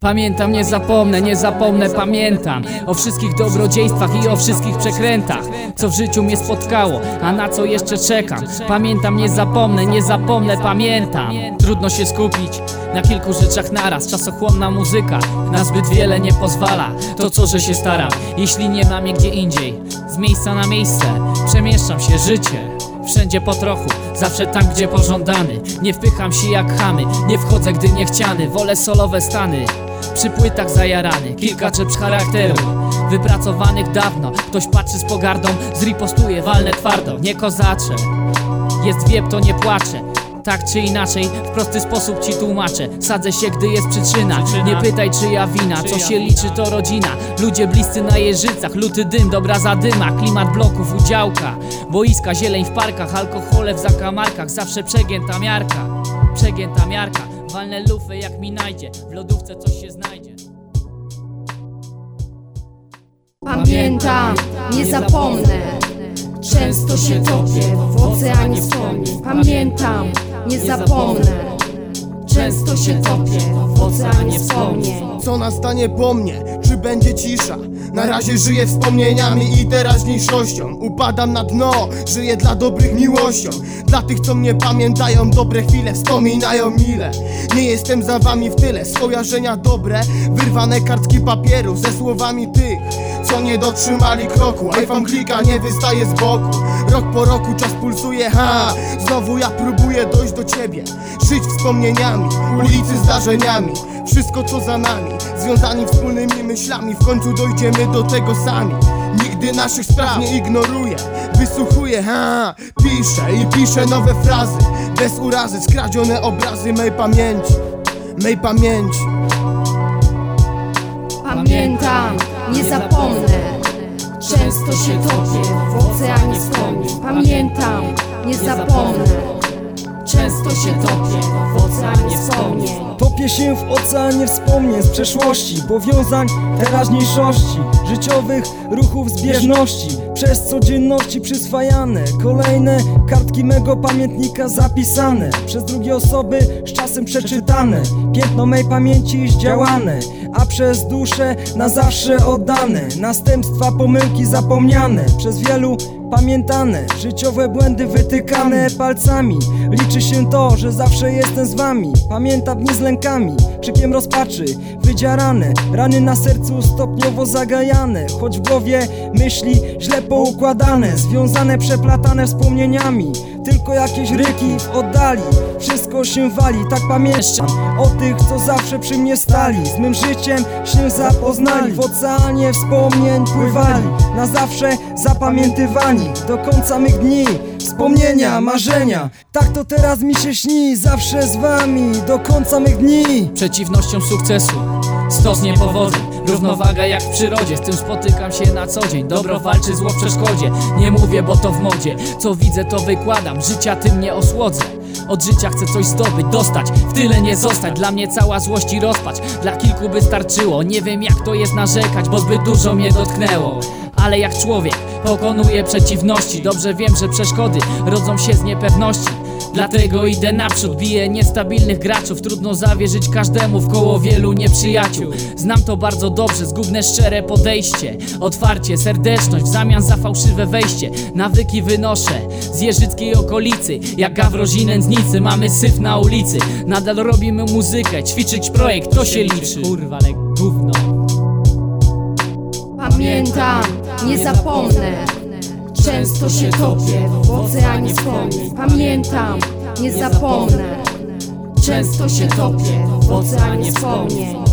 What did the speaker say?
Pamiętam, nie zapomnę, nie zapomnę, pamiętam O wszystkich dobrodziejstwach i o wszystkich przekrętach Co w życiu mnie spotkało, a na co jeszcze czekam. Pamiętam, nie zapomnę, nie zapomnę, pamiętam. Trudno się skupić na kilku rzeczach naraz. Czasochłonna muzyka na zbyt wiele nie pozwala. To co, że się staram, jeśli nie mam je gdzie indziej Z miejsca na miejsce przemieszczam się życie Wszędzie po trochu, zawsze tam gdzie pożądany. Nie wpycham się jak chamy, nie wchodzę gdy nie chciany Wolę solowe stany, przy płytach zajarany. Kilka czepsz charakteru, wypracowanych dawno. Ktoś patrzy z pogardą, zripostuje, walnę twardo. Nie kozaczę, jest wiep to nie płaczę tak czy inaczej, w prosty sposób ci tłumaczę. Sadzę się, gdy jest przyczyna. Nie pytaj czyja wina, co się liczy to rodzina. Ludzie bliscy na jeżycach, luty dym, dobra zadyma. Klimat bloków, udziałka, boiska, zieleń w parkach Alkohole w zakamarkach, zawsze przegięta miarka Przegięta miarka, walnę lufę jak mi najdzie W lodówce coś się znajdzie. Pamiętam, nie zapomnę. Często się topię w oceanie wspomnień Pamiętam, nie zapomnę. Często się topię w oceanie wspomnień Co nastanie po mnie? Czy będzie cisza? Na razie żyję wspomnieniami i teraźniejszością. Upadam na dno, żyję dla dobrych miłością. Dla tych co mnie pamiętają, dobre chwile wspominają mile. Nie jestem za wami w tyle, skojarzenia dobre Wyrwane kartki papieru ze słowami tych co nie dotrzymali kroku. iPhone klika, nie wystaje z boku. Rok po roku czas pulsuje, ha. Znowu ja próbuję dojść do ciebie. Żyć wspomnieniami, ulicy zdarzeniami. Wszystko co za nami. Związani wspólnymi myślami. W końcu dojdziemy do tego sami. Nigdy naszych spraw nie ignoruję. Wysłuchuję, ha. Piszę i piszę nowe frazy. Bez urazy, skradzione obrazy mej pamięci. Mej pamięci. Pamiętam, nie zapomnę. Często się topię w oceanie wspomnień Pamiętam, nie zapomnę Często się topię w oceanie wspomnień Topię się w oceanie wspomnień z przeszłości Powiązań teraźniejszości Życiowych ruchów zbieżności Przez codzienności przyswajane Kolejne kartki mego pamiętnika zapisane Przez drugie osoby z czasem przeczytane Piętno mej pamięci zdziałane A przez duszę na zawsze oddane Następstwa pomyłki zapomniane Przez wielu pamiętane Życiowe błędy wytykane palcami. Liczy się to, że zawsze jestem z wami. Pamiętam dni z lękami, krzykiem rozpaczy. Wydzierane, rany na sercu stopniowo zagajane. Choć w głowie myśli źle poukładane. Związane, przeplatane wspomnieniami. Tylko jakieś ryki w oddali. Wszystko się wali, tak pamiętam. O tych, co zawsze przy mnie stali. Z mym życiem się zapoznali. W oceanie wspomnień pływali. Na zawsze zapamiętywani Do końca mych dni Wspomnienia, marzenia. Tak to teraz mi się śni Zawsze z wami Do końca mych dni. Przeciwnością sukcesu Stos niepowodzeń, równowaga jak w przyrodzie. Z tym spotykam się na co dzień Dobro walczy zło w przeszkodzie. Nie mówię, bo to w modzie Co widzę, to wykładam. Życia tym nie osłodzę od życia chcę coś zdobyć, dostać, w tyle nie zostać Dla mnie cała złość i rozpacz, dla kilku by starczyło Nie wiem jak to jest narzekać, bo zbyt dużo mnie dotknęło Ale jak człowiek pokonuję przeciwności. Dobrze wiem, że przeszkody rodzą się z niepewności. Dlatego idę naprzód, biję niestabilnych graczów. Trudno zawierzyć każdemu w koło wielu nieprzyjaciół. Znam to bardzo dobrze, zgubne szczere podejście. Otwarcie, serdeczność w zamian za fałszywe wejście. Nawyki wynoszę z jeżyckiej okolicy. Jak Gawrozi nędznicy, mamy syf na ulicy. Nadal robimy muzykę, ćwiczyć projekt, to się liczy. Kurwa, ale gówno. Pamiętam, nie zapomnę. Często się topię w oceanie wspomnień Pamiętam, nie zapomnę. Często się topię w oceanie wspomnień